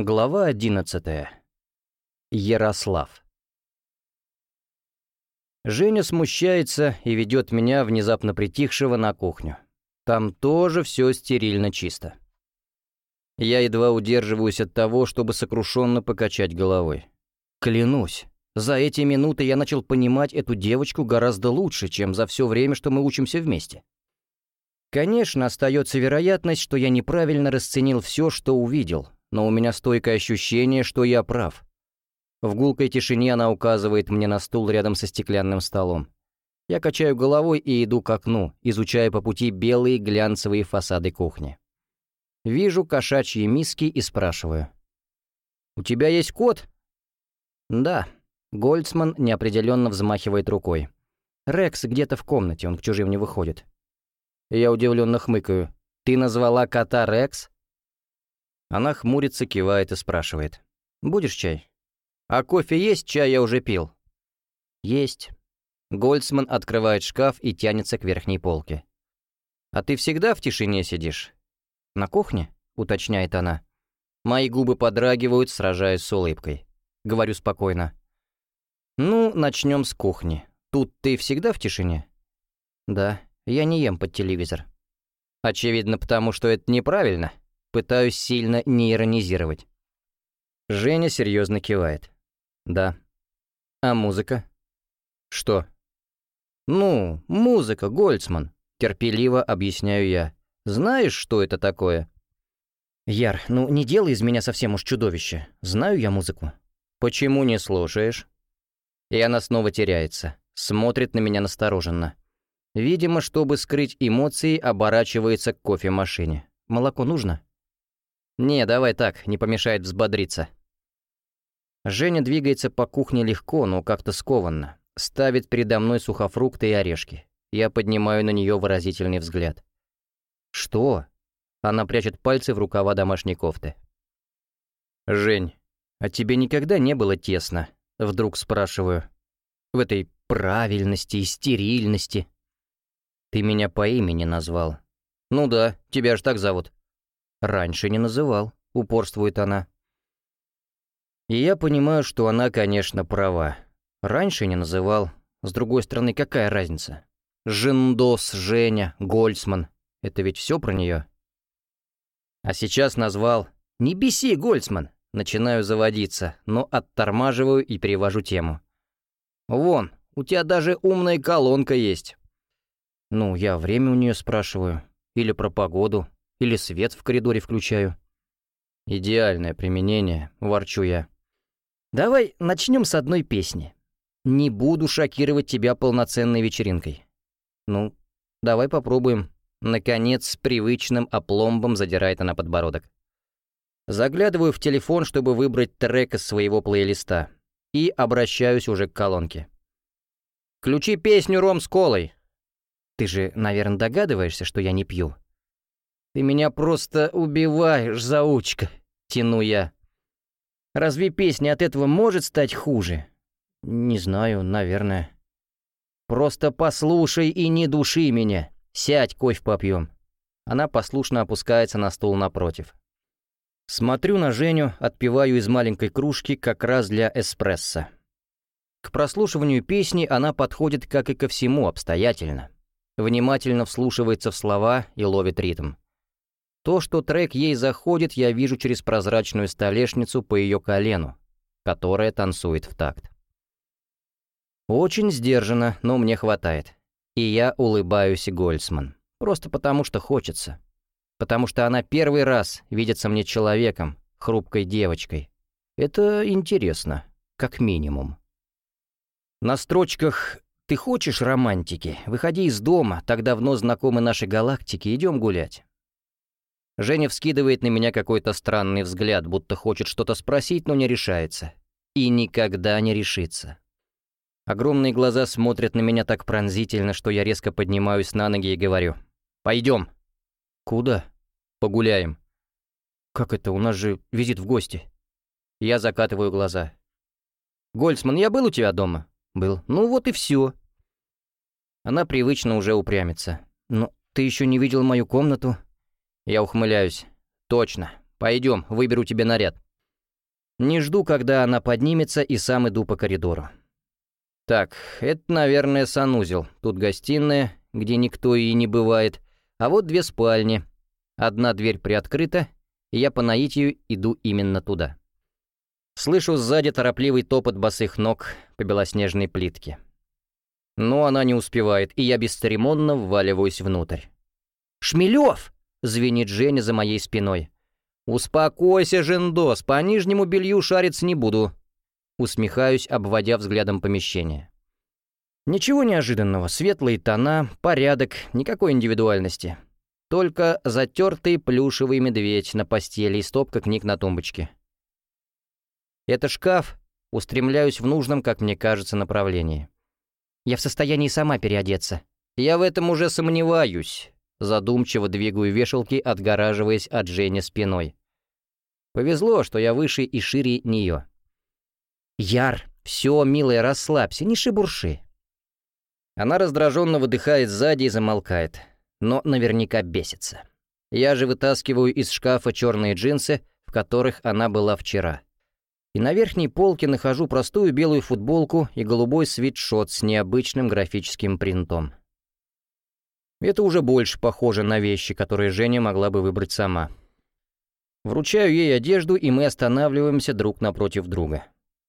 Глава одиннадцатая. Ярослав. Женя смущается и ведет меня, внезапно притихшего, на кухню. Там тоже все стерильно чисто. Я едва удерживаюсь от того, чтобы сокрушенно покачать головой. Клянусь, за эти минуты я начал понимать эту девочку гораздо лучше, чем за все время, что мы учимся вместе. Конечно, остается вероятность, что я неправильно расценил все, что увидел, но у меня стойкое ощущение, что я прав. В гулкой тишине она указывает мне на стул рядом со стеклянным столом. Я качаю головой и иду к окну, изучая по пути белые глянцевые фасады кухни. Вижу кошачьи миски и спрашиваю. «У тебя есть кот?» «Да». Гольцман неопределенно взмахивает рукой. «Рекс где-то в комнате, он к чужим не выходит». Я удивленно хмыкаю. «Ты назвала кота Рекс?» Она хмурится, кивает и спрашивает. «Будешь чай?» «А кофе есть? Чай я уже пил». «Есть». Гольцман открывает шкаф и тянется к верхней полке. «А ты всегда в тишине сидишь?» «На кухне?» — уточняет она. Мои губы подрагивают, сражаясь с улыбкой. Говорю спокойно. «Ну, начнем с кухни. Тут ты всегда в тишине?» «Да, я не ем под телевизор». «Очевидно, потому что это неправильно», Пытаюсь сильно не иронизировать. Женя серьезно кивает. Да. А музыка? Что? Ну, музыка, Гольцман. Терпеливо объясняю я. Знаешь, что это такое? Яр, ну не делай из меня совсем уж чудовище. Знаю я музыку. Почему не слушаешь? И она снова теряется. Смотрит на меня настороженно. Видимо, чтобы скрыть эмоции, оборачивается к кофемашине. Молоко нужно? «Не, давай так, не помешает взбодриться». Женя двигается по кухне легко, но как-то скованно. Ставит передо мной сухофрукты и орешки. Я поднимаю на нее выразительный взгляд. «Что?» Она прячет пальцы в рукава домашней кофты. «Жень, а тебе никогда не было тесно?» Вдруг спрашиваю. «В этой правильности и стерильности». «Ты меня по имени назвал». «Ну да, тебя ж так зовут». «Раньше не называл», — упорствует она. И я понимаю, что она, конечно, права. Раньше не называл. С другой стороны, какая разница? Жендос, Женя, Гольцман. Это ведь все про нее. А сейчас назвал «Не беси, Гольцман!» Начинаю заводиться, но оттормаживаю и перевожу тему. «Вон, у тебя даже умная колонка есть». Ну, я время у нее спрашиваю. Или про погоду. Или свет в коридоре включаю. Идеальное применение, ворчу я. Давай начнем с одной песни. Не буду шокировать тебя полноценной вечеринкой. Ну, давай попробуем. Наконец, с привычным опломбом задирает она подбородок. Заглядываю в телефон, чтобы выбрать трек из своего плейлиста. И обращаюсь уже к колонке. «Включи песню «Ром с колой». Ты же, наверное, догадываешься, что я не пью. «Ты меня просто убиваешь, заучка!» — тяну я. «Разве песня от этого может стать хуже?» «Не знаю, наверное». «Просто послушай и не души меня. Сядь, кофе попьем». Она послушно опускается на стул напротив. Смотрю на Женю, отпиваю из маленькой кружки как раз для эспрессо. К прослушиванию песни она подходит, как и ко всему, обстоятельно. Внимательно вслушивается в слова и ловит ритм. То, что трек ей заходит, я вижу через прозрачную столешницу по ее колену, которая танцует в такт. Очень сдержанно, но мне хватает. И я улыбаюсь Гольцман. Просто потому, что хочется. Потому что она первый раз видится мне человеком, хрупкой девочкой. Это интересно, как минимум. На строчках «Ты хочешь романтики? Выходи из дома, так давно знакомы наши галактики, идем гулять». Женя вскидывает на меня какой-то странный взгляд, будто хочет что-то спросить, но не решается. И никогда не решится. Огромные глаза смотрят на меня так пронзительно, что я резко поднимаюсь на ноги и говорю. «Пойдем». «Куда?» «Погуляем». «Как это? У нас же визит в гости». Я закатываю глаза. «Гольцман, я был у тебя дома?» «Был». «Ну вот и все. Она привычно уже упрямится. «Но ты еще не видел мою комнату?» Я ухмыляюсь. «Точно. Пойдем, выберу тебе наряд». Не жду, когда она поднимется, и сам иду по коридору. Так, это, наверное, санузел. Тут гостиная, где никто и не бывает. А вот две спальни. Одна дверь приоткрыта, и я по наитию иду именно туда. Слышу сзади торопливый топот босых ног по белоснежной плитке. Но она не успевает, и я бесцеремонно вваливаюсь внутрь. «Шмелев!» — звенит Женя за моей спиной. «Успокойся, Жендос, по нижнему белью шариться не буду». Усмехаюсь, обводя взглядом помещение. Ничего неожиданного, светлые тона, порядок, никакой индивидуальности. Только затертый плюшевый медведь на постели и стопка книг на тумбочке. Это шкаф, устремляюсь в нужном, как мне кажется, направлении. Я в состоянии сама переодеться. Я в этом уже сомневаюсь. Задумчиво двигаю вешалки, отгораживаясь от Жени спиной. Повезло, что я выше и шире нее. «Яр, все, милая, расслабься, не шибурши». Она раздраженно выдыхает сзади и замолкает, но наверняка бесится. Я же вытаскиваю из шкафа черные джинсы, в которых она была вчера. И на верхней полке нахожу простую белую футболку и голубой свитшот с необычным графическим принтом. Это уже больше похоже на вещи, которые Женя могла бы выбрать сама. Вручаю ей одежду, и мы останавливаемся друг напротив друга.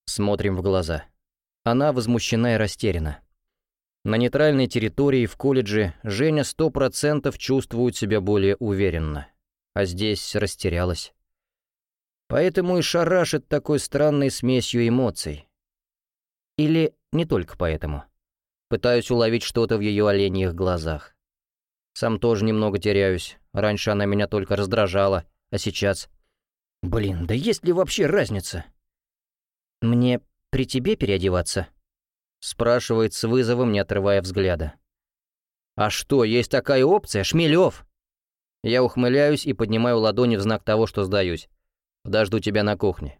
Смотрим в глаза. Она возмущена и растеряна. На нейтральной территории в колледже Женя сто процентов чувствует себя более уверенно, а здесь растерялась. Поэтому и шарашит такой странной смесью эмоций. Или не только поэтому. Пытаюсь уловить что-то в ее оленьих глазах. Сам тоже немного теряюсь. Раньше она меня только раздражала, а сейчас... Блин, да есть ли вообще разница? Мне при тебе переодеваться? Спрашивает с вызовом, не отрывая взгляда. А что, есть такая опция? Шмелев! Я ухмыляюсь и поднимаю ладони в знак того, что сдаюсь. Подожду тебя на кухне.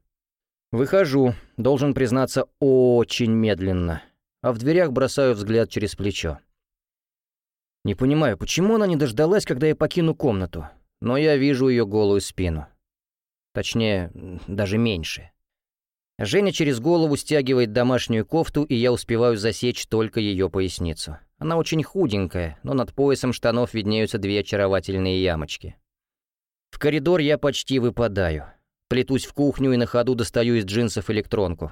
Выхожу, должен признаться, очень медленно, а в дверях бросаю взгляд через плечо. Не понимаю, почему она не дождалась, когда я покину комнату, но я вижу ее голую спину. Точнее, даже меньше. Женя через голову стягивает домашнюю кофту, и я успеваю засечь только ее поясницу. Она очень худенькая, но над поясом штанов виднеются две очаровательные ямочки. В коридор я почти выпадаю. Плетусь в кухню и на ходу достаю из джинсов электронку.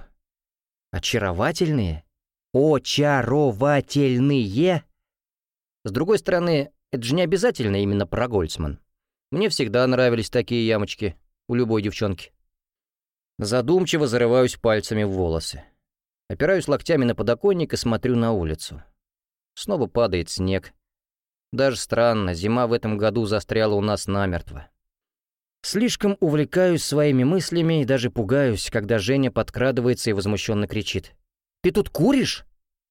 Очаровательные? Очаровательные? С другой стороны, это же не обязательно именно про Гольцман. Мне всегда нравились такие ямочки у любой девчонки. Задумчиво зарываюсь пальцами в волосы. Опираюсь локтями на подоконник и смотрю на улицу. Снова падает снег. Даже странно, зима в этом году застряла у нас намертво. Слишком увлекаюсь своими мыслями и даже пугаюсь, когда Женя подкрадывается и возмущенно кричит. «Ты тут куришь?»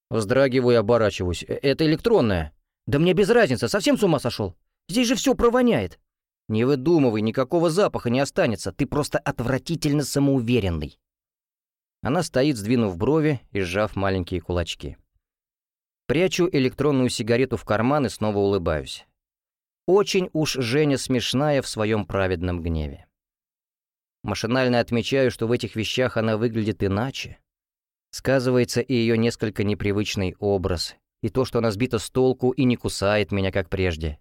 Вздрагиваю и оборачиваюсь. «Э, «Это электронная». «Да мне без разницы, совсем с ума сошел? Здесь же все провоняет». «Не выдумывай, никакого запаха не останется, ты просто отвратительно самоуверенный». Она стоит, сдвинув брови и сжав маленькие кулачки. Прячу электронную сигарету в карман и снова улыбаюсь. Очень уж Женя смешная в своем праведном гневе. Машинально отмечаю, что в этих вещах она выглядит иначе. Сказывается и ее несколько непривычный образ, и то, что она сбита с толку и не кусает меня, как прежде.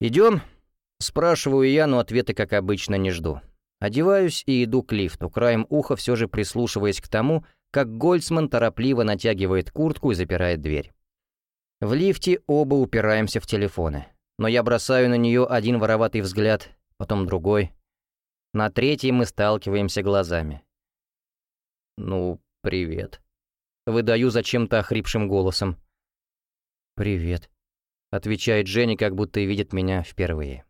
«Идем?» — спрашиваю я, но ответа, как обычно, не жду. Одеваюсь и иду к лифту, краем уха все же прислушиваясь к тому, как Гольцман торопливо натягивает куртку и запирает дверь. В лифте оба упираемся в телефоны, но я бросаю на нее один вороватый взгляд, потом другой. На третий мы сталкиваемся глазами. «Ну, привет», — выдаю зачем-то охрипшим голосом. «Привет», — отвечает Женя, как будто видит меня впервые.